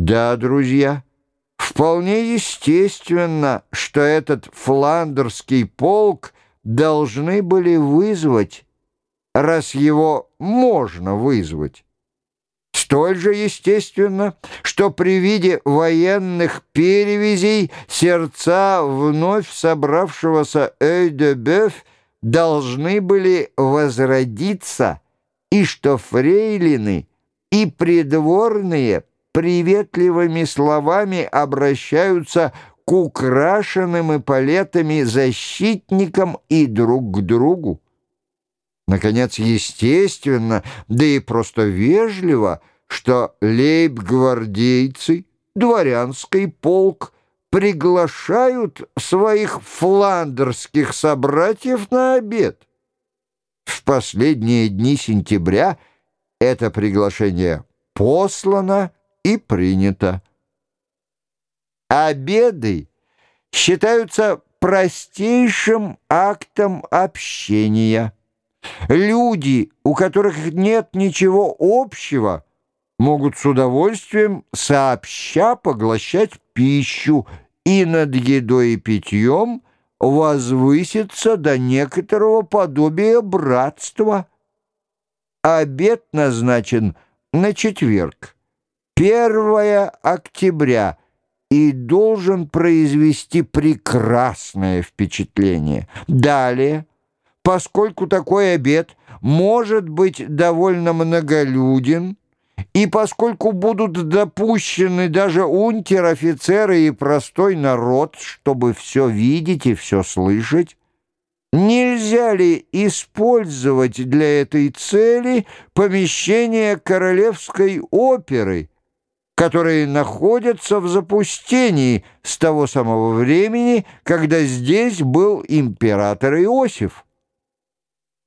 Да, друзья, вполне естественно, что этот фландерский полк должны были вызвать, раз его можно вызвать. Столь же естественно, что при виде военных перевязей сердца вновь собравшегося Эйдебёв должны были возродиться, и что фрейлины и придворные приветливыми словами обращаются к украшенным эполетами защитникам и друг к другу. Наконец, естественно, да и просто вежливо, что лейб-гвардейцы, дворянский полк, приглашают своих фландерских собратьев на обед. В последние дни сентября это приглашение послано и принято. Обеды считаются простейшим актом общения. Люди, у которых нет ничего общего, могут с удовольствием сообща поглощать пищу и над едой и питьем возвыситься до некоторого подобия братства. Обед назначен на четверг, 1 октября, и должен произвести прекрасное впечатление. Далее, поскольку такой обед может быть довольно многолюден, и поскольку будут допущены даже унтер-офицеры и простой народ, чтобы все видеть и все слышать, нельзя ли использовать для этой цели помещение королевской оперы, которые находятся в запустении с того самого времени, когда здесь был император Иосиф?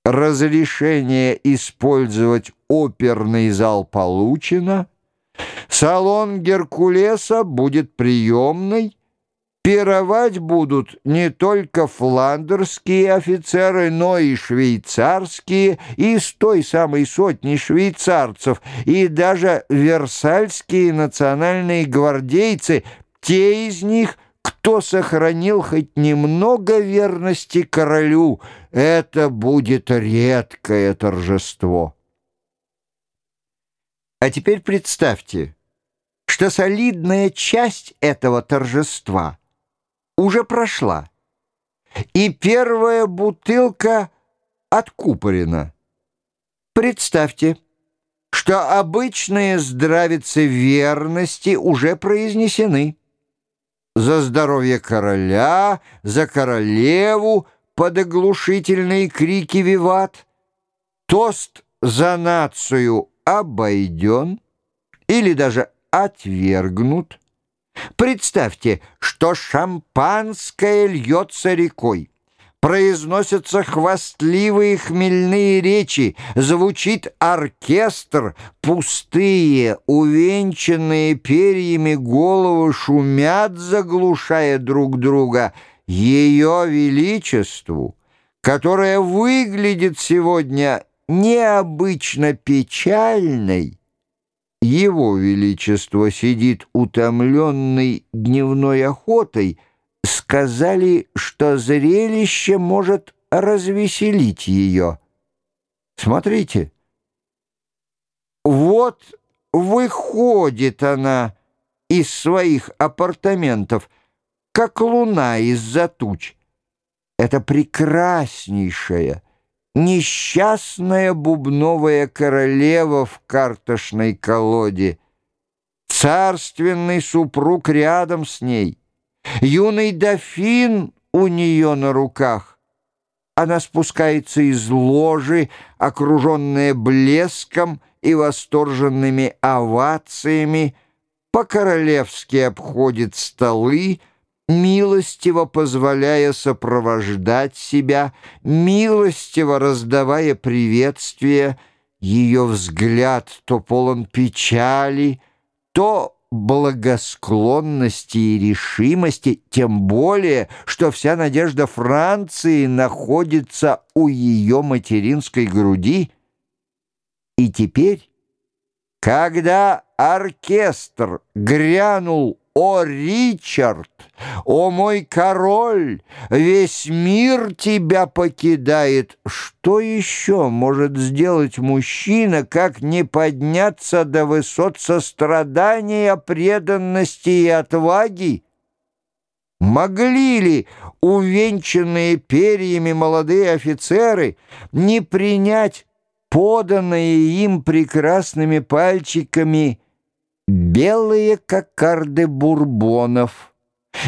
разрешение использовать оперный зал получено, салон Геркулеса будет приемной, пировать будут не только фландерские офицеры, но и швейцарские, из той самой сотни швейцарцев, и даже версальские национальные гвардейцы, те из них, кто сохранил хоть немного верности королю, это будет редкое торжество. А теперь представьте, что солидная часть этого торжества уже прошла, и первая бутылка откупорена. Представьте, что обычные здравицы верности уже произнесены за здоровье короля, за королеву под оглушительные крики «Виват!», тост за нацию обойден или даже отвергнут. Представьте, что шампанское льется рекой. Произносятся хвастливые хмельные речи, звучит оркестр, пустые, увенчанные перьями головы шумят, заглушая друг друга. Ее Величеству, которое выглядит сегодня необычно печальной, его Величество сидит утомленный дневной охотой — сказали, что зрелище может развеселить ее. Смотрите, вот выходит она из своих апартаментов, как луна из-за туч. Это прекраснейшая, несчастная бубновая королева в картошной колоде, царственный супруг рядом с ней — Юный дофин у нее на руках. Она спускается из ложи, окруженная блеском и восторженными овациями, по-королевски обходит столы, милостиво позволяя сопровождать себя, милостиво раздавая приветствия, ее взгляд то полон печали, то благосклонности и решимости, тем более, что вся надежда Франции находится у ее материнской груди. И теперь, Когда оркестр грянул «О, Ричард! О, мой король! Весь мир тебя покидает!» Что еще может сделать мужчина, как не подняться до высот сострадания, преданности и отваги? Могли ли увенчанные перьями молодые офицеры не принять поданные им прекрасными пальчиками белые кокарды бурбонов,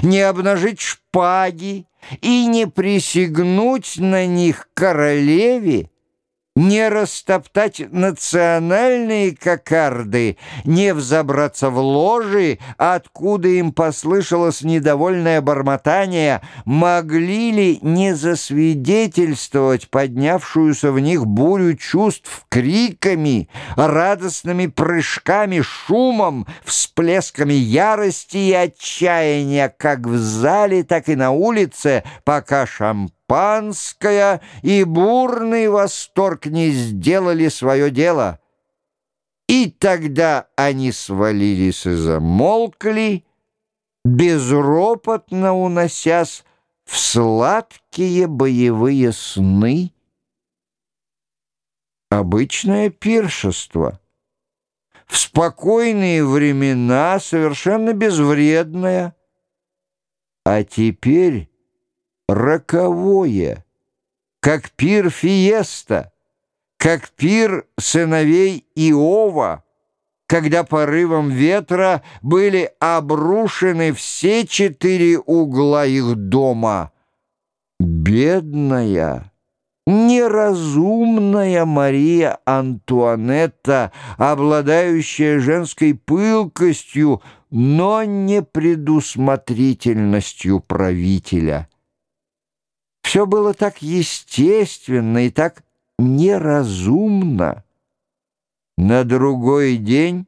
не обнажить шпаги и не присягнуть на них королеве, не растоптать национальные кокарды, не взобраться в ложи, откуда им послышалось недовольное бормотание, могли ли не засвидетельствовать поднявшуюся в них бурю чувств криками, радостными прыжками, шумом, всплесками ярости и отчаяния, как в зале, так и на улице, пока шампань шампанское, и бурный восторг не сделали свое дело. И тогда они свалились и замолкли, безропотно уносясь в сладкие боевые сны. Обычное пиршество. В спокойные времена совершенно безвредное. А теперь роковое, как пир Фиеста, как пир сыновей Иова, когда порывом ветра были обрушены все четыре угла их дома. Бедная, неразумная Мария Антуанетта, обладающая женской пылкостью, но непредусмотрительностью правителя — все было так естественно и так неразумно. На другой день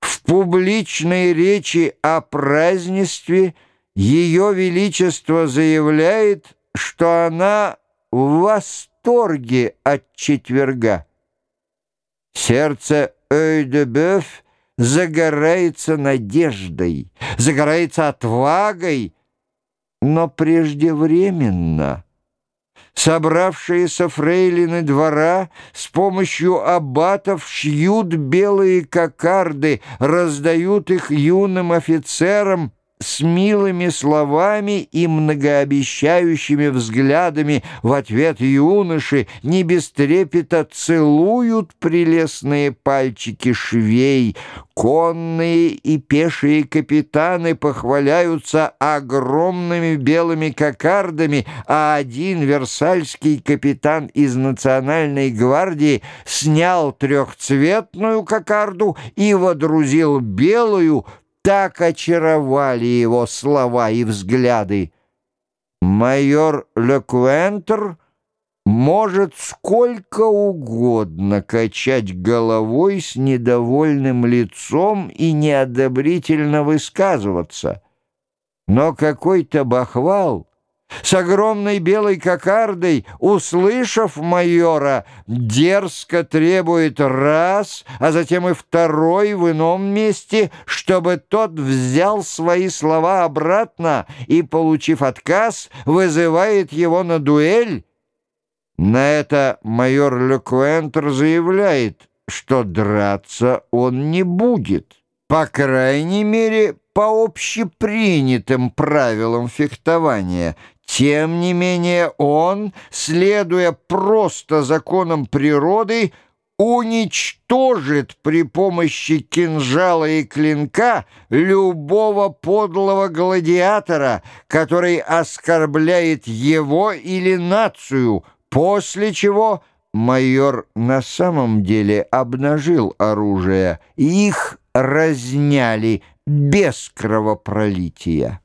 в публичной речи о празднестве Ее Величество заявляет, что она в восторге от четверга. Сердце Ой-де-Бёв загорается надеждой, загорается отвагой, но преждевременно. Собравшиеся фрейлины двора с помощью аббатов шьют белые кокарды, раздают их юным офицерам, с милыми словами и многообещающими взглядами в ответ юноши не без трепета целуют прелестные пальчики швей. Конные и пешие капитаны похваляются огромными белыми кокардами, а один версальский капитан из национальной гвардии снял трехцветную кокарду и водрузил белую, так очаровали его слова и взгляды. Майор Лекуэнтер может сколько угодно качать головой с недовольным лицом и неодобрительно высказываться. Но какой-то бахвал с огромной белой кокардой, услышав майора, дерзко требует раз, а затем и второй в ином месте, чтобы тот взял свои слова обратно и, получив отказ, вызывает его на дуэль. На это майор Лекуэнтер заявляет, что драться он не будет. По крайней мере, по общепринятым правилам фехтования – тем не менее он, следуя просто законам природы, уничтожит при помощи кинжала и клинка любого подлого гладиатора, который оскорбляет его или нацию, после чего майор на самом деле обнажил оружие, и их разняли без кровопролития.